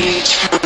beach.